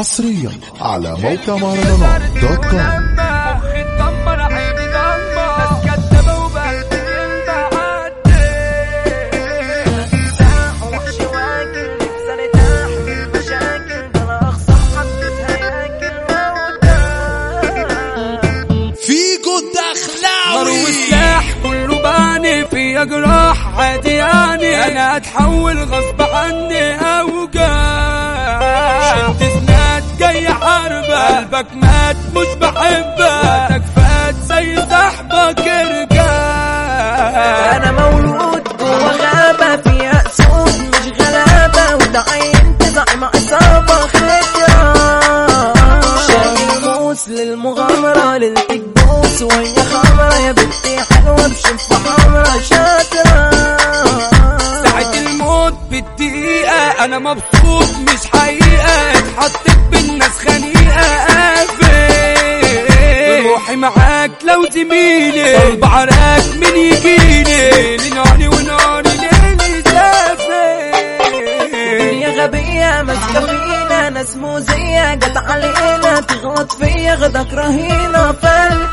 حصريا على موقع مهرجانات دوت كوم. مخي اتدمر عيني ضلمة ناس كدابة وبقلبي ينبع قلبك مات مش بحبك فات زي صاحبك ارجع أنا مولود جوا غابة فيها اسود مش غلابة وده عينت زعيم عصابة خجرة شايل موس للمغامرة ليلتك بوس وهي خمرة يا بنتي حلوة بشفة حمرا شاطرة. ساعة الموت أنا مبسوط مش حقيقة اتحطت بالناس خنيقة. زميلي ضرب عراك من يجيلي لناري وناري ليلي سافر يا غبية ماسكة فينا ناس موزية. جت علينا تغلط فيا غدك رهينة فلتة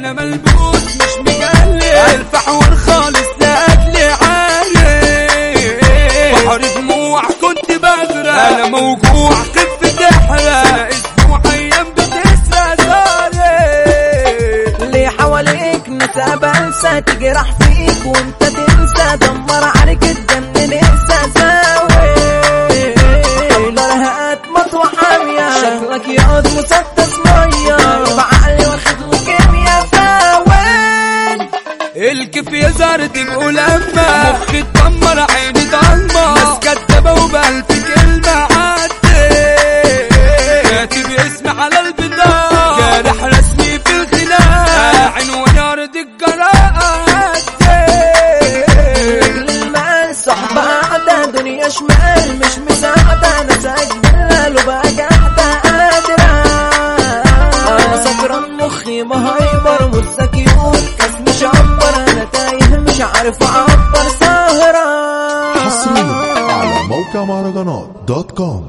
أنا ملبوس مش مجلي الف حوار خالص لاجلي عالي. بحر دموع كنت بغرق أنا موجوع خف تحرق أسبوع أيام بتسرق صاري اللي حواليك نسى بنسى؟ تجرح فيك وانت تنسى. دمر عليك الدم ننسى ساوي حضر هات مطوى حامية. شكلك ياض مسدس الكف يا زهرة تقول أما. مخي اتعمر عيني ضلمة ناس كدابة وبألف كلمة عدي كاتب اسمي على البطاقة جارح رسمي في الخناقة. عنوان ارض الجراءة كلمة صحبة عدى دنيا شمال مش مساعدة ناس اجمال وبقى قاعدة قادرة أنا سكران مخي مهايبر والسكين معبر سهران حصريا على موقع مهرجانات dot com